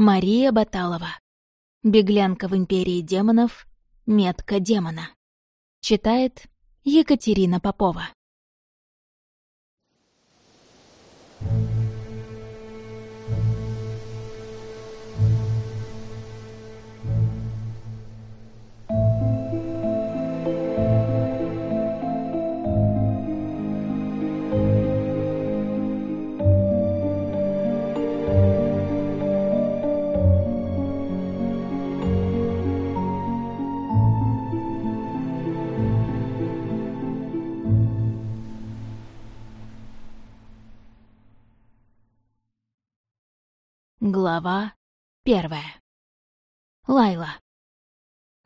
Мария Баталова. Беглянка в империи демонов. Метка демона. Читает Екатерина Попова. Глава первая. Лайла.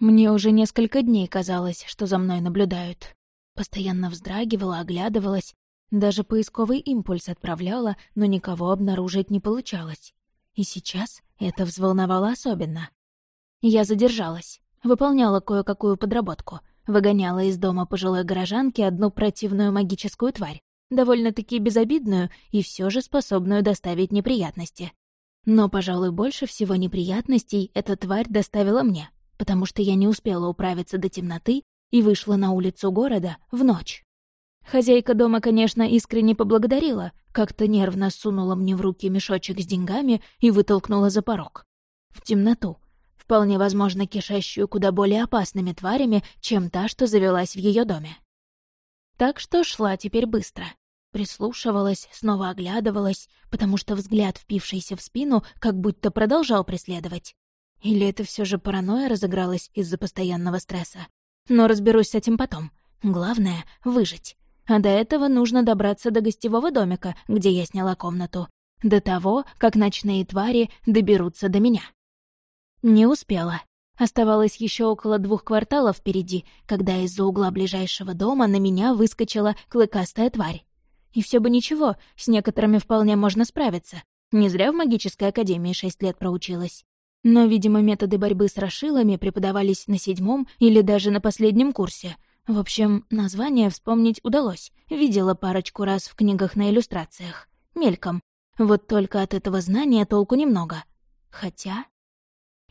Мне уже несколько дней казалось, что за мной наблюдают. Постоянно вздрагивала, оглядывалась, даже поисковый импульс отправляла, но никого обнаружить не получалось. И сейчас это взволновало особенно. Я задержалась, выполняла кое-какую подработку, выгоняла из дома пожилой горожанки одну противную магическую тварь, довольно-таки безобидную и все же способную доставить неприятности. Но, пожалуй, больше всего неприятностей эта тварь доставила мне, потому что я не успела управиться до темноты и вышла на улицу города в ночь. Хозяйка дома, конечно, искренне поблагодарила, как-то нервно сунула мне в руки мешочек с деньгами и вытолкнула за порог. В темноту, вполне возможно, кишащую куда более опасными тварями, чем та, что завелась в ее доме. Так что шла теперь быстро. Прислушивалась, снова оглядывалась, потому что взгляд, впившийся в спину, как будто продолжал преследовать. Или это все же паранойя разыгралась из-за постоянного стресса? Но разберусь с этим потом. Главное — выжить. А до этого нужно добраться до гостевого домика, где я сняла комнату. До того, как ночные твари доберутся до меня. Не успела. Оставалось еще около двух кварталов впереди, когда из-за угла ближайшего дома на меня выскочила клыкастая тварь. И все бы ничего, с некоторыми вполне можно справиться. Не зря в магической академии шесть лет проучилась. Но, видимо, методы борьбы с расшилами преподавались на седьмом или даже на последнем курсе. В общем, название вспомнить удалось. Видела парочку раз в книгах на иллюстрациях. Мельком. Вот только от этого знания толку немного. Хотя...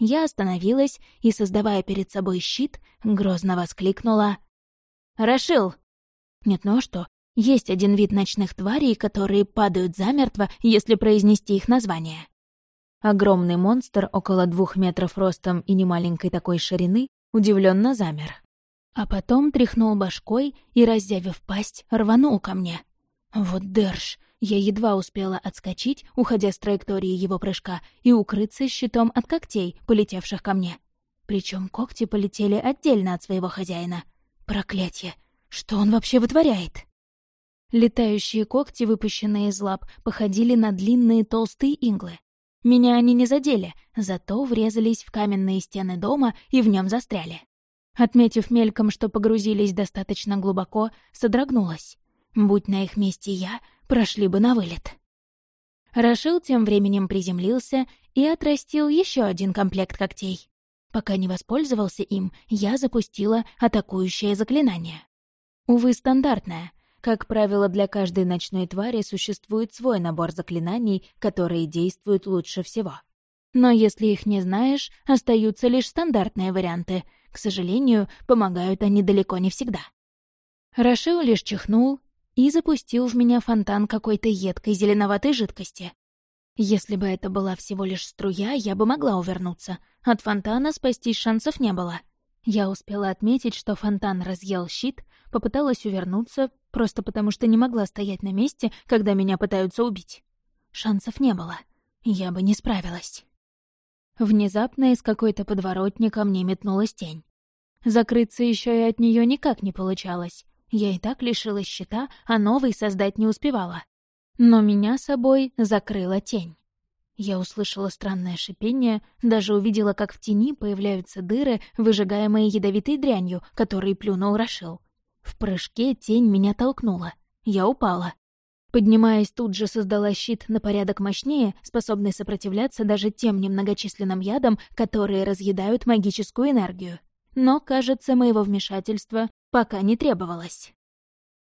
Я остановилась и, создавая перед собой щит, грозно воскликнула. «Рашил!» Нет, ну а что? Есть один вид ночных тварей, которые падают замертво, если произнести их название. Огромный монстр, около двух метров ростом и немаленькой такой ширины, удивленно замер. А потом тряхнул башкой и, разъявив пасть, рванул ко мне. Вот держ! Я едва успела отскочить, уходя с траектории его прыжка, и укрыться щитом от когтей, полетевших ко мне. Причем когти полетели отдельно от своего хозяина. Проклятье! Что он вообще вытворяет? Летающие когти, выпущенные из лап, походили на длинные толстые иглы. Меня они не задели, зато врезались в каменные стены дома и в нем застряли. Отметив мельком, что погрузились достаточно глубоко, содрогнулась. Будь на их месте я, прошли бы на вылет. Рашил тем временем приземлился и отрастил еще один комплект когтей. Пока не воспользовался им, я запустила атакующее заклинание. Увы, стандартное — как правило, для каждой ночной твари существует свой набор заклинаний, которые действуют лучше всего. Но если их не знаешь, остаются лишь стандартные варианты. К сожалению, помогают они далеко не всегда. Рашил лишь чихнул и запустил в меня фонтан какой-то едкой зеленоватой жидкости. Если бы это была всего лишь струя, я бы могла увернуться. От фонтана спастись шансов не было. Я успела отметить, что фонтан разъел щит, попыталась увернуться, просто потому что не могла стоять на месте, когда меня пытаются убить. Шансов не было. Я бы не справилась. Внезапно из какой-то подворотни ко мне метнулась тень. Закрыться еще и от нее никак не получалось. Я и так лишилась щита, а новый создать не успевала. Но меня собой закрыла тень. Я услышала странное шипение, даже увидела, как в тени появляются дыры, выжигаемые ядовитой дрянью, которой плюнул Рашил. В прыжке тень меня толкнула. Я упала. Поднимаясь, тут же создала щит на порядок мощнее, способный сопротивляться даже тем немногочисленным ядам, которые разъедают магическую энергию. Но, кажется, моего вмешательства пока не требовалось.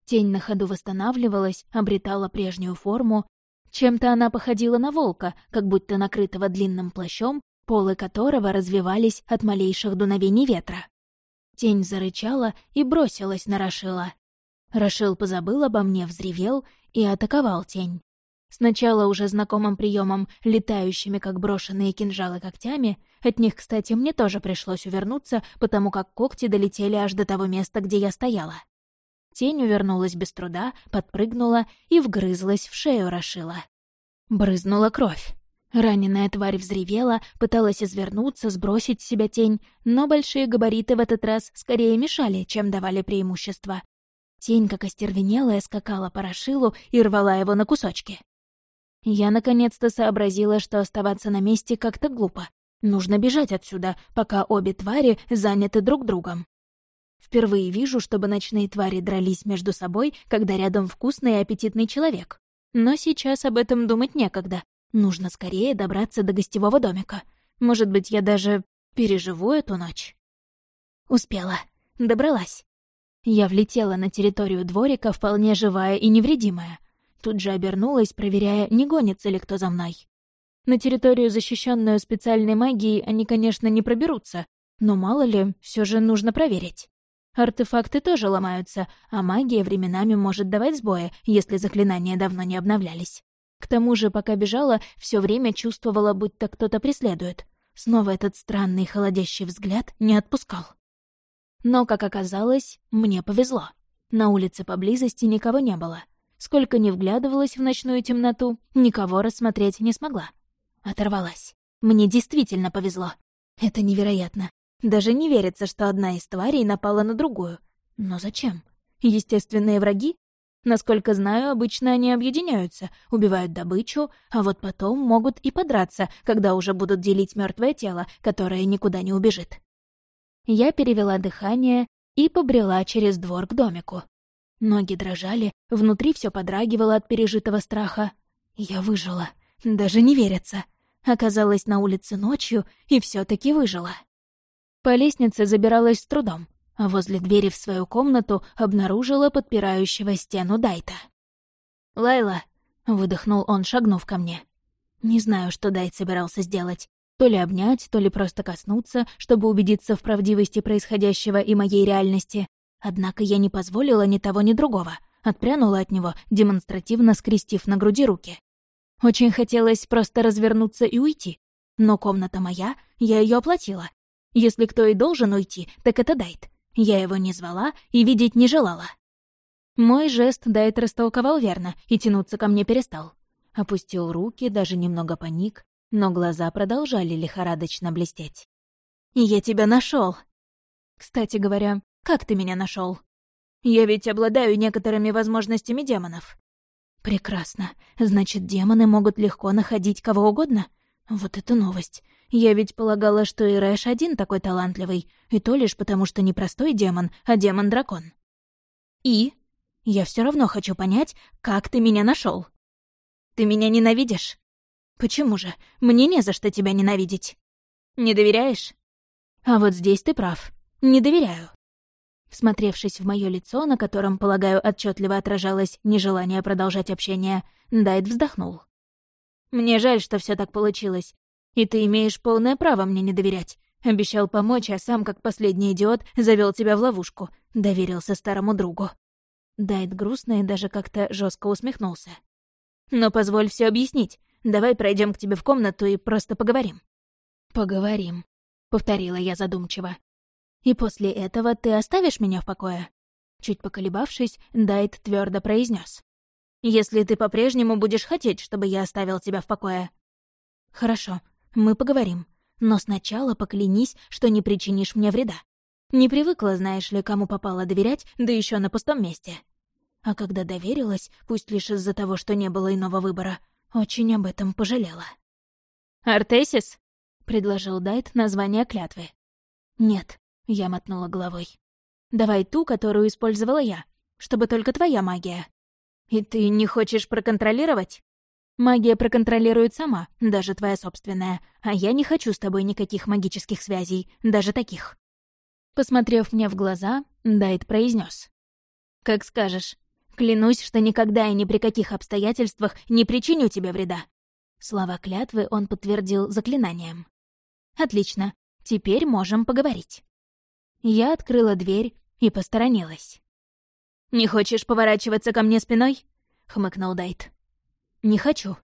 Тень на ходу восстанавливалась, обретала прежнюю форму, Чем-то она походила на волка, как будто накрытого длинным плащом, полы которого развивались от малейших дуновений ветра. Тень зарычала и бросилась на Рашила. Рашил позабыл обо мне, взревел и атаковал тень. Сначала уже знакомым приемом, летающими, как брошенные кинжалы когтями. От них, кстати, мне тоже пришлось увернуться, потому как когти долетели аж до того места, где я стояла. Тень увернулась без труда, подпрыгнула и вгрызлась в шею Рашила. Брызнула кровь. Раненая тварь взревела, пыталась извернуться, сбросить с себя тень, но большие габариты в этот раз скорее мешали, чем давали преимущество. Тень, как остервенелая, скакала по Рашилу и рвала его на кусочки. Я наконец-то сообразила, что оставаться на месте как-то глупо. Нужно бежать отсюда, пока обе твари заняты друг другом. Впервые вижу, чтобы ночные твари дрались между собой, когда рядом вкусный и аппетитный человек. Но сейчас об этом думать некогда. Нужно скорее добраться до гостевого домика. Может быть, я даже переживу эту ночь. Успела. Добралась. Я влетела на территорию дворика, вполне живая и невредимая. Тут же обернулась, проверяя, не гонится ли кто за мной. На территорию, защищенную специальной магией, они, конечно, не проберутся, но мало ли, все же нужно проверить. Артефакты тоже ломаются, а магия временами может давать сбои, если заклинания давно не обновлялись. К тому же, пока бежала, все время чувствовала, будто кто-то преследует. Снова этот странный холодящий взгляд не отпускал. Но, как оказалось, мне повезло. На улице поблизости никого не было. Сколько ни вглядывалась в ночную темноту, никого рассмотреть не смогла. Оторвалась. Мне действительно повезло. Это невероятно. Даже не верится, что одна из тварей напала на другую. Но зачем? Естественные враги? Насколько знаю, обычно они объединяются, убивают добычу, а вот потом могут и подраться, когда уже будут делить мертвое тело, которое никуда не убежит. Я перевела дыхание и побрела через двор к домику. Ноги дрожали, внутри все подрагивало от пережитого страха. Я выжила. Даже не верится. Оказалась на улице ночью и все таки выжила. По лестнице забиралась с трудом, а возле двери в свою комнату обнаружила подпирающего стену Дайта. «Лайла», — выдохнул он, шагнув ко мне. Не знаю, что Дайт собирался сделать. То ли обнять, то ли просто коснуться, чтобы убедиться в правдивости происходящего и моей реальности. Однако я не позволила ни того, ни другого. Отпрянула от него, демонстративно скрестив на груди руки. Очень хотелось просто развернуться и уйти. Но комната моя, я ее оплатила. Если кто и должен уйти, так это Дайт. Я его не звала и видеть не желала. Мой жест Дайт растолковал верно и тянуться ко мне перестал. Опустил руки, даже немного паник, но глаза продолжали лихорадочно блестеть. «Я тебя нашел. Кстати говоря, как ты меня нашел? Я ведь обладаю некоторыми возможностями демонов. Прекрасно. Значит, демоны могут легко находить кого угодно? Вот это новость. Я ведь полагала, что и Рэш один такой талантливый, и то лишь потому, что не простой демон, а демон-дракон. И? Я все равно хочу понять, как ты меня нашел. Ты меня ненавидишь? Почему же? Мне не за что тебя ненавидеть. Не доверяешь? А вот здесь ты прав. Не доверяю. Всмотревшись в мое лицо, на котором, полагаю, отчетливо отражалось нежелание продолжать общение, Дайт вздохнул. «Мне жаль, что все так получилось. И ты имеешь полное право мне не доверять. Обещал помочь, а сам, как последний идиот, завел тебя в ловушку. Доверился старому другу». Дайт грустно и даже как-то жестко усмехнулся. «Но позволь все объяснить. Давай пройдем к тебе в комнату и просто поговорим». «Поговорим», — повторила я задумчиво. И после этого ты оставишь меня в покое?» Чуть поколебавшись, Дайт твердо произнес: «Если ты по-прежнему будешь хотеть, чтобы я оставил тебя в покое». «Хорошо, мы поговорим. Но сначала поклянись, что не причинишь мне вреда. Не привыкла, знаешь ли, кому попало доверять, да еще на пустом месте. А когда доверилась, пусть лишь из-за того, что не было иного выбора, очень об этом пожалела». «Артесис?» — предложил Дайт название клятвы. «Нет, я мотнула головой. «Давай ту, которую использовала я, чтобы только твоя магия». «И ты не хочешь проконтролировать?» «Магия проконтролирует сама, даже твоя собственная, а я не хочу с тобой никаких магических связей, даже таких». Посмотрев мне в глаза, Дайт произнес: «Как скажешь. Клянусь, что никогда и ни при каких обстоятельствах не причиню тебе вреда». Слова клятвы он подтвердил заклинанием. «Отлично. Теперь можем поговорить». Я открыла дверь и посторонилась. «Не хочешь поворачиваться ко мне спиной?» — хмыкнул Дайт. «Не хочу».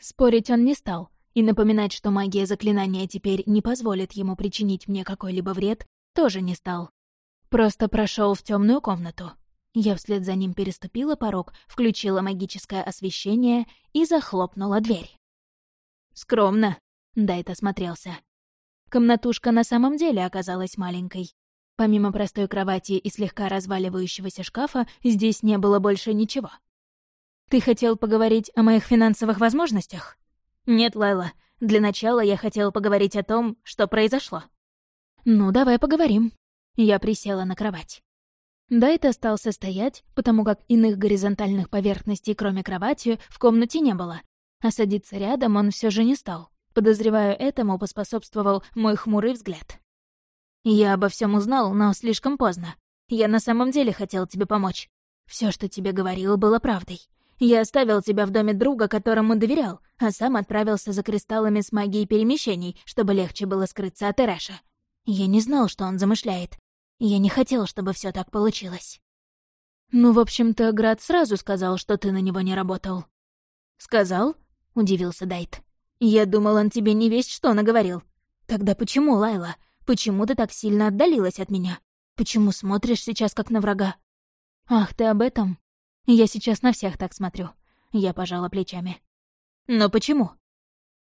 Спорить он не стал, и напоминать, что магия заклинания теперь не позволит ему причинить мне какой-либо вред, тоже не стал. Просто прошел в темную комнату. Я вслед за ним переступила порог, включила магическое освещение и захлопнула дверь. «Скромно», — Дайт осмотрелся. Комнатушка на самом деле оказалась маленькой. Помимо простой кровати и слегка разваливающегося шкафа, здесь не было больше ничего. «Ты хотел поговорить о моих финансовых возможностях?» «Нет, Лайла. Для начала я хотел поговорить о том, что произошло». «Ну, давай поговорим». Я присела на кровать. Дайт остался стоять, потому как иных горизонтальных поверхностей, кроме кровати, в комнате не было. А садиться рядом он все же не стал. Подозреваю, этому поспособствовал мой хмурый взгляд. Я обо всем узнал, но слишком поздно. Я на самом деле хотел тебе помочь. Все, что тебе говорил, было правдой. Я оставил тебя в доме друга, которому доверял, а сам отправился за кристаллами с магией перемещений, чтобы легче было скрыться от Эрэша. Я не знал, что он замышляет. Я не хотел, чтобы все так получилось. Ну, в общем-то, Град сразу сказал, что ты на него не работал. «Сказал?» — удивился Дайт. «Я думал, он тебе не весть что наговорил. Тогда почему, Лайла? Почему ты так сильно отдалилась от меня? Почему смотришь сейчас как на врага? Ах, ты об этом? Я сейчас на всех так смотрю. Я пожала плечами. Но почему?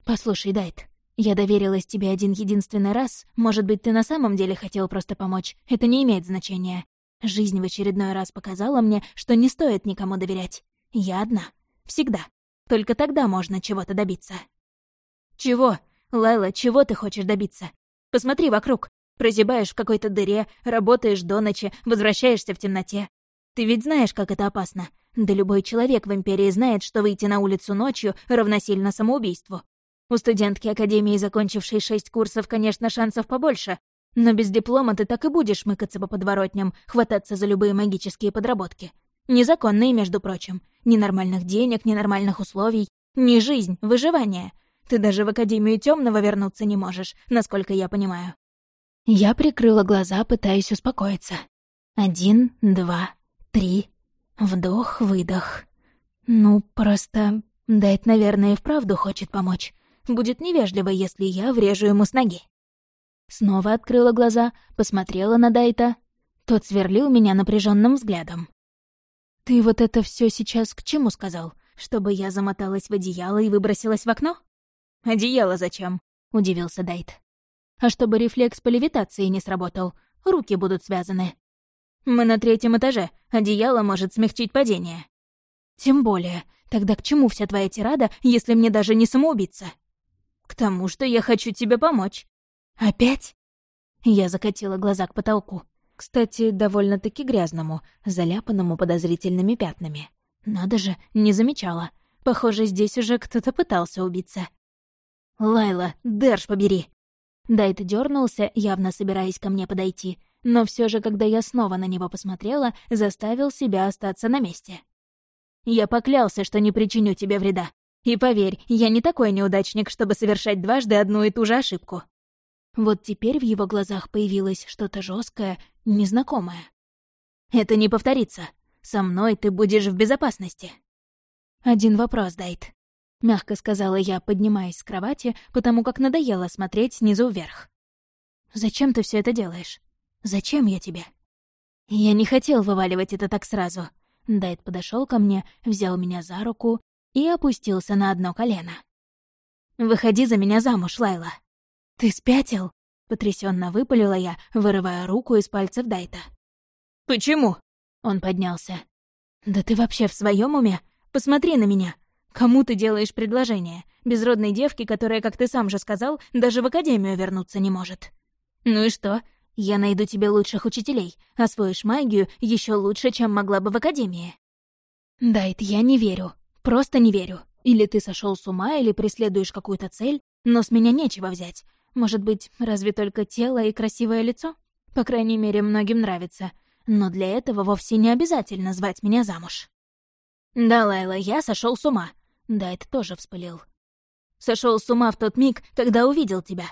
Послушай, Дайт, я доверилась тебе один единственный раз. Может быть, ты на самом деле хотел просто помочь. Это не имеет значения. Жизнь в очередной раз показала мне, что не стоит никому доверять. Я одна. Всегда. Только тогда можно чего-то добиться. Чего? Лайла, чего ты хочешь добиться? Посмотри вокруг. Прозябаешь в какой-то дыре, работаешь до ночи, возвращаешься в темноте. Ты ведь знаешь, как это опасно. Да любой человек в Империи знает, что выйти на улицу ночью равносильно самоубийству. У студентки Академии, закончившей шесть курсов, конечно, шансов побольше, но без диплома ты так и будешь мыкаться по подворотням, хвататься за любые магические подработки. Незаконные, между прочим. Ни нормальных денег, ни нормальных условий, ни жизнь, выживание. Ты даже в Академию Темного вернуться не можешь, насколько я понимаю». Я прикрыла глаза, пытаясь успокоиться. Один, два, три. Вдох-выдох. Ну, просто... Дайт, наверное, и вправду хочет помочь. Будет невежливо, если я врежу ему с ноги. Снова открыла глаза, посмотрела на Дайта. Тот сверлил меня напряженным взглядом. «Ты вот это все сейчас к чему сказал? Чтобы я замоталась в одеяло и выбросилась в окно?» «Одеяло зачем?» — удивился Дайт. «А чтобы рефлекс по левитации не сработал, руки будут связаны. Мы на третьем этаже, одеяло может смягчить падение». «Тем более. Тогда к чему вся твоя тирада, если мне даже не самоубийца?» «К тому, что я хочу тебе помочь». «Опять?» Я закатила глаза к потолку. Кстати, довольно-таки грязному, заляпанному подозрительными пятнами. Надо же, не замечала. Похоже, здесь уже кто-то пытался убиться. «Лайла, Дэрш побери!» Дайт дернулся, явно собираясь ко мне подойти, но все же, когда я снова на него посмотрела, заставил себя остаться на месте. «Я поклялся, что не причиню тебе вреда. И поверь, я не такой неудачник, чтобы совершать дважды одну и ту же ошибку». Вот теперь в его глазах появилось что-то жесткое, незнакомое. «Это не повторится. Со мной ты будешь в безопасности». «Один вопрос, Дайт. — мягко сказала я, поднимаясь с кровати, потому как надоело смотреть снизу вверх. «Зачем ты все это делаешь? Зачем я тебе?» Я не хотел вываливать это так сразу. Дайт подошел ко мне, взял меня за руку и опустился на одно колено. «Выходи за меня замуж, Лайла!» «Ты спятил?» — потрясенно выпалила я, вырывая руку из пальцев Дайта. «Почему?» — он поднялся. «Да ты вообще в своем уме? Посмотри на меня. Кому ты делаешь предложение? Безродной девке, которая, как ты сам же сказал, даже в академию вернуться не может. Ну и что? Я найду тебе лучших учителей, освоишь магию еще лучше, чем могла бы в академии. Дайт, я не верю. Просто не верю. Или ты сошел с ума, или преследуешь какую-то цель, но с меня нечего взять. Может быть, разве только тело и красивое лицо? По крайней мере, многим нравится. но для этого вовсе не обязательно звать меня замуж. Да, Лайла, я сошел с ума. Да, это тоже вспылил. Сошел с ума в тот миг, когда увидел тебя.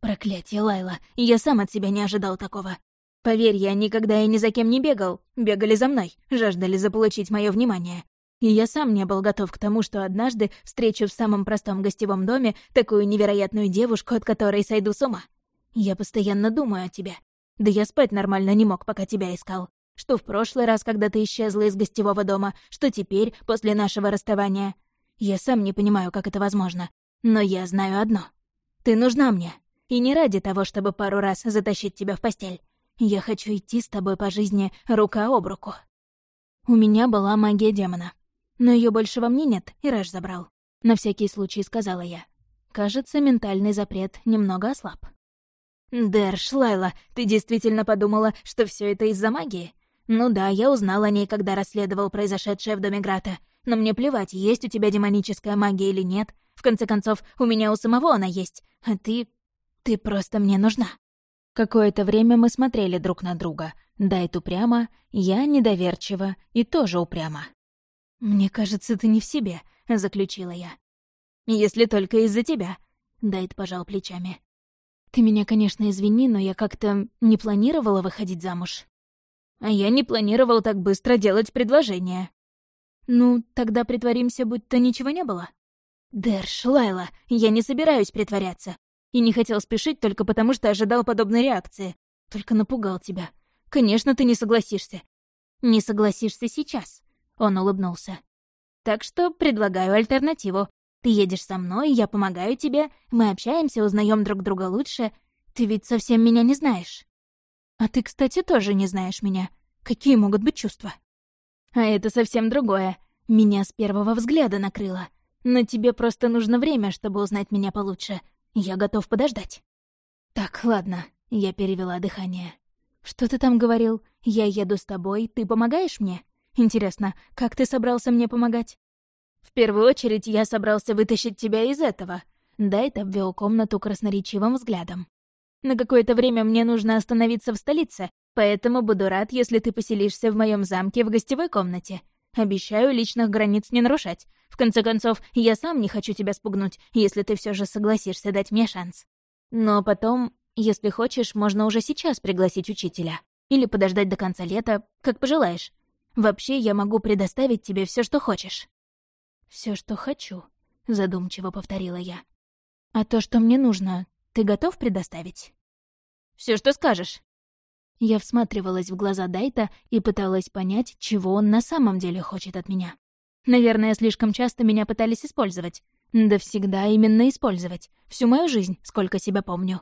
Проклятие, Лайла, я сам от себя не ожидал такого. Поверь, я никогда и ни за кем не бегал. Бегали за мной, жаждали заполучить мое внимание. И я сам не был готов к тому, что однажды встречу в самом простом гостевом доме такую невероятную девушку, от которой сойду с ума. Я постоянно думаю о тебе. Да я спать нормально не мог, пока тебя искал. Что в прошлый раз, когда ты исчезла из гостевого дома, что теперь, после нашего расставания. Я сам не понимаю, как это возможно. Но я знаю одно. Ты нужна мне. И не ради того, чтобы пару раз затащить тебя в постель. Я хочу идти с тобой по жизни рука об руку. У меня была магия демона. Но ее больше во мне нет, и Рэш забрал. На всякий случай сказала я. Кажется, ментальный запрет немного ослаб. «Дэрш, Лайла, ты действительно подумала, что все это из-за магии? Ну да, я узнал о ней, когда расследовал произошедшее в Доме Грата. Но мне плевать, есть у тебя демоническая магия или нет. В конце концов, у меня у самого она есть. А ты... ты просто мне нужна». Какое-то время мы смотрели друг на друга. Дайт упрямо, я недоверчиво и тоже упрямо. «Мне кажется, ты не в себе», — заключила я. «Если только из-за тебя», — Дайт пожал плечами. «Ты меня, конечно, извини, но я как-то не планировала выходить замуж». «А я не планировал так быстро делать предложение». «Ну, тогда притворимся, будто ничего не было». «Дэрш, Лайла, я не собираюсь притворяться. И не хотел спешить только потому, что ожидал подобной реакции. Только напугал тебя. Конечно, ты не согласишься. Не согласишься сейчас. Он улыбнулся. Так что предлагаю альтернативу. Ты едешь со мной, я помогаю тебе, мы общаемся, узнаем друг друга лучше. Ты ведь совсем меня не знаешь. А ты, кстати, тоже не знаешь меня. Какие могут быть чувства? А это совсем другое. Меня с первого взгляда накрыло. Но тебе просто нужно время, чтобы узнать меня получше. Я готов подождать. Так, ладно, я перевела дыхание. Что ты там говорил? Я еду с тобой, ты помогаешь мне? Интересно, как ты собрался мне помогать? В первую очередь я собрался вытащить тебя из этого. Дайт обвел комнату красноречивым взглядом. На какое-то время мне нужно остановиться в столице, поэтому буду рад, если ты поселишься в моем замке в гостевой комнате. Обещаю личных границ не нарушать. В конце концов, я сам не хочу тебя спугнуть, если ты все же согласишься дать мне шанс. Но потом, если хочешь, можно уже сейчас пригласить учителя. Или подождать до конца лета, как пожелаешь. Вообще, я могу предоставить тебе все, что хочешь. Все, что хочу», — задумчиво повторила я. «А то, что мне нужно, ты готов предоставить?» Все, что скажешь», я всматривалась в глаза Дайта и пыталась понять, чего он на самом деле хочет от меня. Наверное, слишком часто меня пытались использовать. Да всегда именно использовать. Всю мою жизнь, сколько себя помню.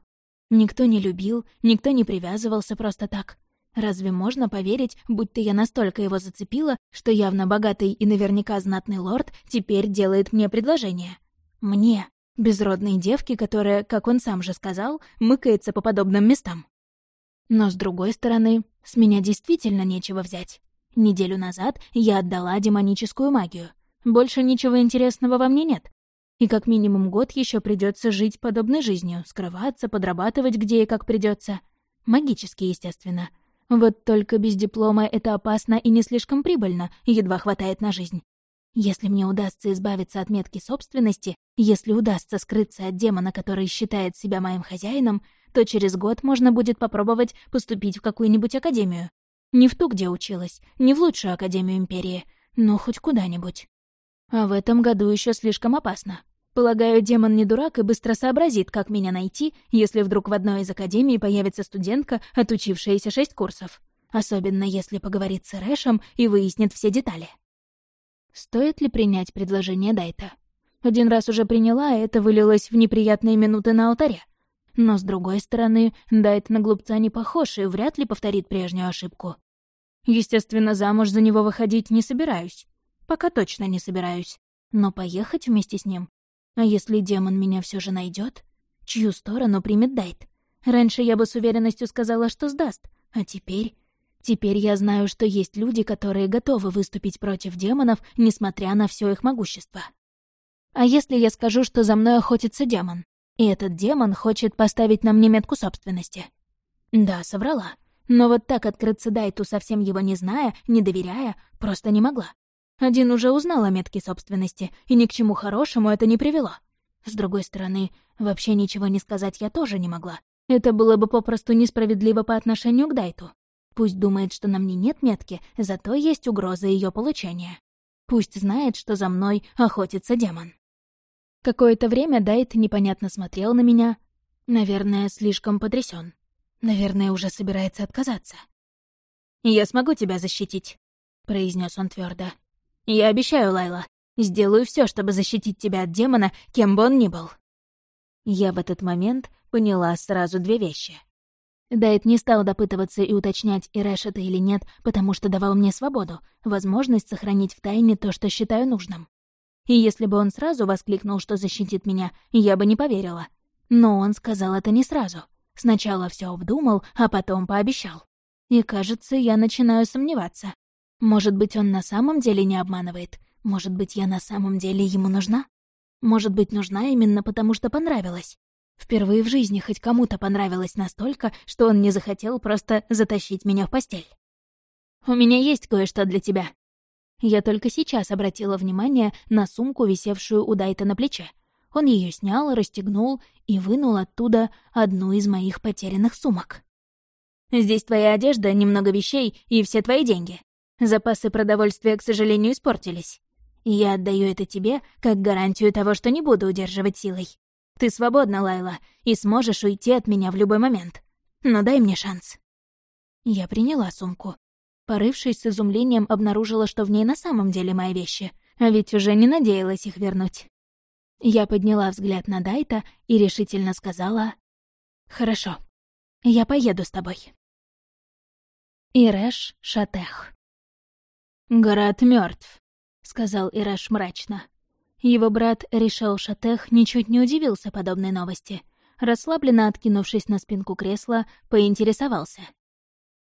Никто не любил, никто не привязывался просто так. Разве можно поверить, будто я настолько его зацепила, что явно богатый и наверняка знатный лорд теперь делает мне предложение? Мне, безродной девке, которая, как он сам же сказал, мыкается по подобным местам. Но, с другой стороны, с меня действительно нечего взять. Неделю назад я отдала демоническую магию. Больше ничего интересного во мне нет. И как минимум год еще придется жить подобной жизнью, скрываться, подрабатывать где и как придется. Магически, естественно. Вот только без диплома это опасно и не слишком прибыльно, едва хватает на жизнь. Если мне удастся избавиться от метки собственности, если удастся скрыться от демона, который считает себя моим хозяином, то через год можно будет попробовать поступить в какую-нибудь академию. Не в ту, где училась, не в лучшую академию Империи, но хоть куда-нибудь. А в этом году еще слишком опасно. Полагаю, демон не дурак и быстро сообразит, как меня найти, если вдруг в одной из академий появится студентка, отучившаяся шесть курсов. Особенно если поговорит с Рэшем и выяснит все детали. Стоит ли принять предложение Дайта? Один раз уже приняла, а это вылилось в неприятные минуты на алтаре. Но, с другой стороны, Дайт на глупца не похож и вряд ли повторит прежнюю ошибку. Естественно, замуж за него выходить не собираюсь. Пока точно не собираюсь. Но поехать вместе с ним? А если демон меня все же найдет? Чью сторону примет Дайт? Раньше я бы с уверенностью сказала, что сдаст. А теперь... Теперь я знаю, что есть люди, которые готовы выступить против демонов, несмотря на все их могущество. А если я скажу, что за мной охотится демон? И этот демон хочет поставить на мне метку собственности. Да, соврала. Но вот так открыться Дайту, совсем его не зная, не доверяя, просто не могла. Один уже узнал о метке собственности, и ни к чему хорошему это не привело. С другой стороны, вообще ничего не сказать я тоже не могла. Это было бы попросту несправедливо по отношению к Дайту. Пусть думает, что на мне нет метки, зато есть угроза ее получения. Пусть знает, что за мной охотится демон. Какое-то время Дайт непонятно смотрел на меня. Наверное, слишком потрясен. Наверное, уже собирается отказаться. «Я смогу тебя защитить», — произнес он твердо. «Я обещаю, Лайла, сделаю все, чтобы защитить тебя от демона, кем бы он ни был». Я в этот момент поняла сразу две вещи. Дайт не стал допытываться и уточнять, Ирэш это или нет, потому что давал мне свободу, возможность сохранить в тайне то, что считаю нужным. И если бы он сразу воскликнул, что защитит меня, я бы не поверила. Но он сказал это не сразу. Сначала все обдумал, а потом пообещал. И, кажется, я начинаю сомневаться. Может быть, он на самом деле не обманывает? Может быть, я на самом деле ему нужна? Может быть, нужна именно потому, что понравилась? Впервые в жизни хоть кому-то понравилось настолько, что он не захотел просто затащить меня в постель. «У меня есть кое-что для тебя». Я только сейчас обратила внимание на сумку, висевшую у Дайта на плече. Он ее снял, расстегнул и вынул оттуда одну из моих потерянных сумок. «Здесь твоя одежда, немного вещей и все твои деньги. Запасы продовольствия, к сожалению, испортились. Я отдаю это тебе как гарантию того, что не буду удерживать силой. Ты свободна, Лайла, и сможешь уйти от меня в любой момент. Но дай мне шанс». Я приняла сумку. Порывшись с изумлением, обнаружила, что в ней на самом деле мои вещи, а ведь уже не надеялась их вернуть. Я подняла взгляд на Дайта и решительно сказала «Хорошо, я поеду с тобой». Ирэш Шатех «Город мертв, сказал Ирэш мрачно. Его брат Ришел Шатех ничуть не удивился подобной новости. Расслабленно откинувшись на спинку кресла, поинтересовался.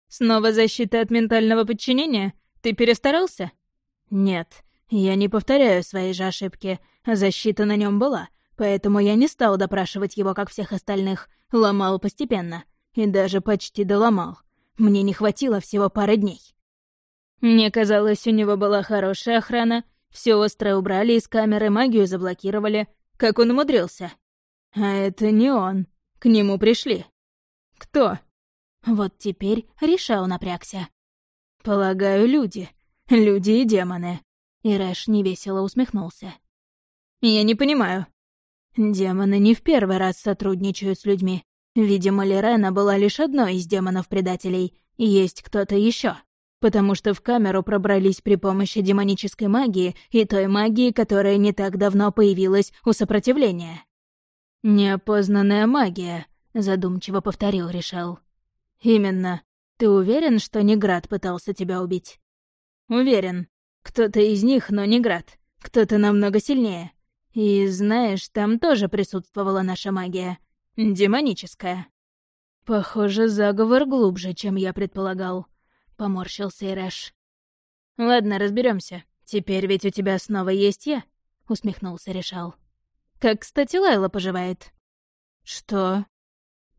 «Снова защита от ментального подчинения? Ты перестарался?» «Нет, я не повторяю свои же ошибки. Защита на нем была, поэтому я не стал допрашивать его, как всех остальных. Ломал постепенно. И даже почти доломал. Мне не хватило всего пары дней». «Мне казалось, у него была хорошая охрана», все острое убрали из камеры, магию заблокировали. Как он умудрился? А это не он. К нему пришли. Кто? Вот теперь решал напрягся. Полагаю, люди. Люди и демоны. И Рэш невесело усмехнулся. Я не понимаю. Демоны не в первый раз сотрудничают с людьми. Видимо, Лерена была лишь одной из демонов-предателей. Есть кто-то еще потому что в камеру пробрались при помощи демонической магии и той магии, которая не так давно появилась у сопротивления. «Неопознанная магия», — задумчиво повторил Решал. «Именно. Ты уверен, что Неград пытался тебя убить?» «Уверен. Кто-то из них, но Неград. Кто-то намного сильнее. И знаешь, там тоже присутствовала наша магия. Демоническая». «Похоже, заговор глубже, чем я предполагал», — поморщился Ирэш. «Ладно, разберемся. Теперь ведь у тебя снова есть я», — усмехнулся Решал. «Как, кстати, Лайла поживает?» «Что?»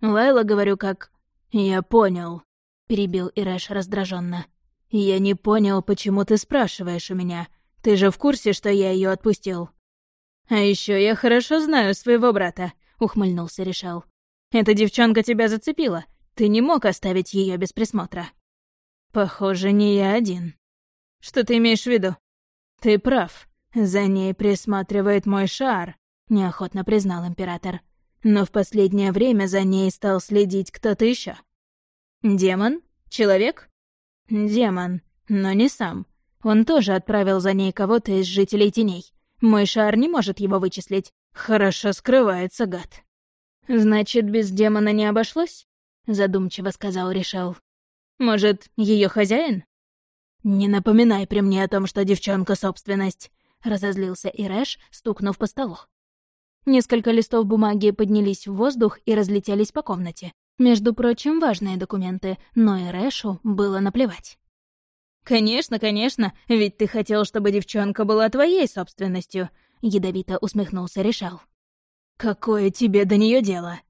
«Лайла, говорю, как...» «Я понял», — перебил Ирэш раздраженно. «Я не понял, почему ты спрашиваешь у меня. Ты же в курсе, что я ее отпустил?» «А еще я хорошо знаю своего брата», — ухмыльнулся Решал. «Эта девчонка тебя зацепила. Ты не мог оставить ее без присмотра». Похоже, не я один. Что ты имеешь в виду? Ты прав. За ней присматривает мой шар, неохотно признал император. Но в последнее время за ней стал следить кто-то еще. Демон? Человек? Демон, но не сам. Он тоже отправил за ней кого-то из жителей теней. Мой шар не может его вычислить. Хорошо скрывается гад. Значит, без демона не обошлось? Задумчиво сказал Решал. Может, ее хозяин? Не напоминай при мне о том, что девчонка — собственность, разозлился Ирэш, стукнув по столу. Несколько листов бумаги поднялись в воздух и разлетелись по комнате. Между прочим, важные документы, но Ирэшу было наплевать. «Конечно, конечно, ведь ты хотел, чтобы девчонка была твоей собственностью», — ядовито усмехнулся Решал. «Какое тебе до нее дело?»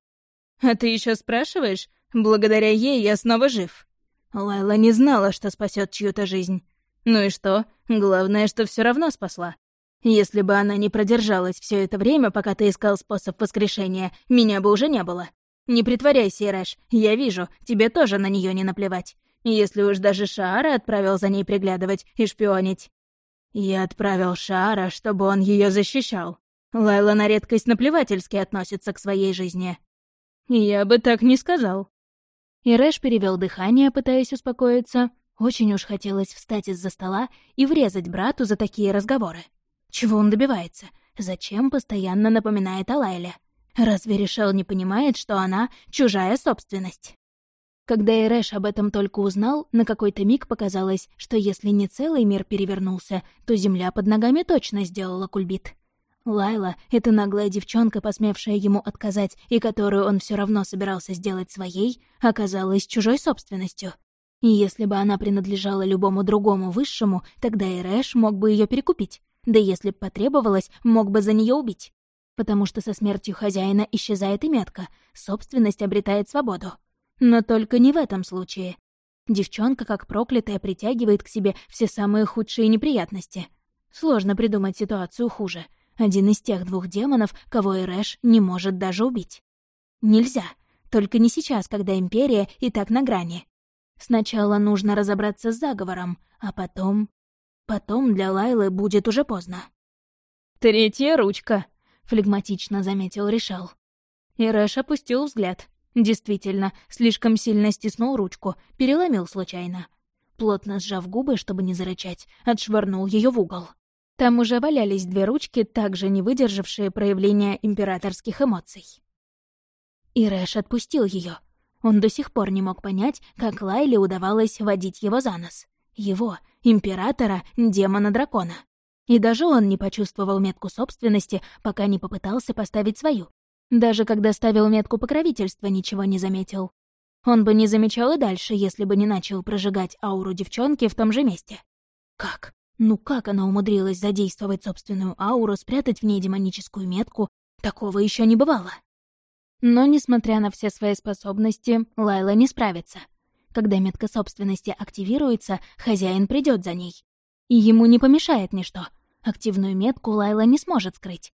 «А ты еще спрашиваешь? Благодаря ей я снова жив», Лайла не знала, что спасет чью-то жизнь. Ну и что? Главное, что все равно спасла. Если бы она не продержалась все это время, пока ты искал способ воскрешения, меня бы уже не было. Не притворяйся, Рэш, я вижу, тебе тоже на нее не наплевать. Если уж даже Шаара отправил за ней приглядывать и шпионить. Я отправил Шаара, чтобы он ее защищал. Лайла на редкость наплевательски относится к своей жизни. Я бы так не сказал. И Рэш перевел дыхание, пытаясь успокоиться. Очень уж хотелось встать из-за стола и врезать брату за такие разговоры. Чего он добивается? Зачем постоянно напоминает о Лайле? Разве Решел не понимает, что она — чужая собственность? Когда Эрэш об этом только узнал, на какой-то миг показалось, что если не целый мир перевернулся, то земля под ногами точно сделала кульбит. Лайла — эта наглая девчонка, посмевшая ему отказать и которую он все равно собирался сделать своей, оказалась чужой собственностью. И если бы она принадлежала любому другому высшему, тогда Эрэш мог бы ее перекупить. Да если б потребовалось, мог бы за нее убить. Потому что со смертью хозяина исчезает и метка, собственность обретает свободу. Но только не в этом случае. Девчонка, как проклятая, притягивает к себе все самые худшие неприятности. Сложно придумать ситуацию хуже. Один из тех двух демонов, кого Эрэш не может даже убить. Нельзя. Только не сейчас, когда Империя и так на грани. Сначала нужно разобраться с заговором, а потом... Потом для Лайлы будет уже поздно. «Третья ручка», — флегматично заметил Решал. Ирэш опустил взгляд. Действительно, слишком сильно стиснул ручку, переломил случайно. Плотно сжав губы, чтобы не зарычать, отшвырнул ее в угол. Там уже валялись две ручки, также не выдержавшие проявления императорских эмоций. Ирэш отпустил ее. Он до сих пор не мог понять, как Лайле удавалось водить его за нос. Его, императора, демона-дракона. И даже он не почувствовал метку собственности, пока не попытался поставить свою. Даже когда ставил метку покровительства, ничего не заметил. Он бы не замечал и дальше, если бы не начал прожигать ауру девчонки в том же месте. Как? Ну как она умудрилась задействовать собственную ауру, спрятать в ней демоническую метку? Такого еще не бывало. Но, несмотря на все свои способности, Лайла не справится. Когда метка собственности активируется, хозяин придет за ней. И ему не помешает ничто. Активную метку Лайла не сможет скрыть.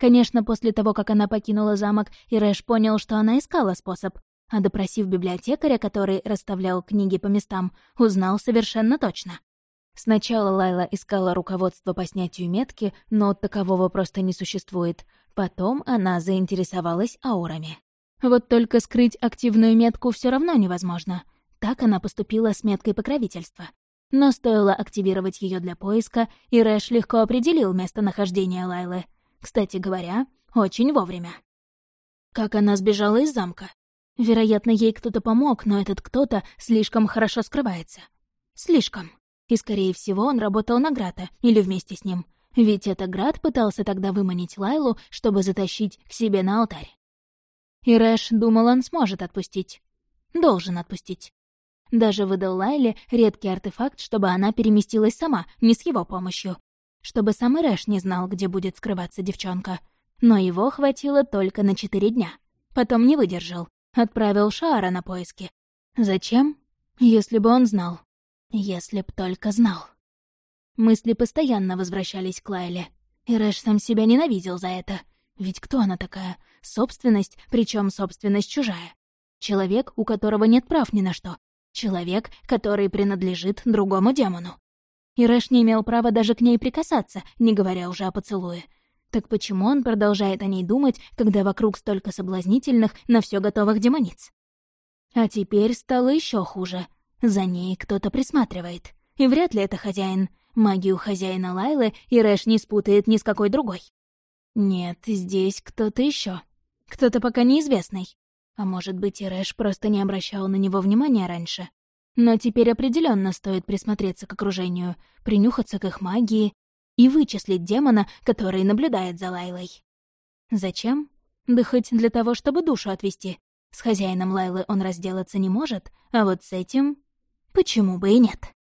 Конечно, после того, как она покинула замок, Ирэш понял, что она искала способ, а допросив библиотекаря, который расставлял книги по местам, узнал совершенно точно. Сначала Лайла искала руководство по снятию метки, но такового просто не существует. Потом она заинтересовалась аурами. Вот только скрыть активную метку все равно невозможно — так она поступила с меткой покровительства. Но стоило активировать ее для поиска, и Рэш легко определил местонахождение Лайлы. Кстати говоря, очень вовремя. Как она сбежала из замка? Вероятно, ей кто-то помог, но этот кто-то слишком хорошо скрывается. Слишком. И, скорее всего, он работал на Грата или вместе с ним. Ведь это Град пытался тогда выманить Лайлу, чтобы затащить к себе на алтарь. И Рэш думал, он сможет отпустить. Должен отпустить. Даже выдал Лайле редкий артефакт, чтобы она переместилась сама, не с его помощью. Чтобы сам Рэш не знал, где будет скрываться девчонка. Но его хватило только на четыре дня. Потом не выдержал. Отправил Шаара на поиски. Зачем? Если бы он знал. Если б только знал. Мысли постоянно возвращались к Лайле. И Рэш сам себя ненавидел за это. Ведь кто она такая? Собственность, причем собственность чужая. Человек, у которого нет прав ни на что, Человек, который принадлежит другому демону. И Рэш не имел права даже к ней прикасаться, не говоря уже о поцелуе. Так почему он продолжает о ней думать, когда вокруг столько соблазнительных, на все готовых демониц? А теперь стало еще хуже. За ней кто-то присматривает. И вряд ли это хозяин. Магию хозяина Лайлы и Рэш не спутает ни с какой другой. Нет, здесь кто-то еще. Кто-то пока неизвестный. А может быть, и Рэш просто не обращал на него внимания раньше. Но теперь определенно стоит присмотреться к окружению, принюхаться к их магии и вычислить демона, который наблюдает за Лайлой. Зачем? Да хоть для того, чтобы душу отвести. С хозяином Лайлы он разделаться не может, а вот с этим... Почему бы и нет?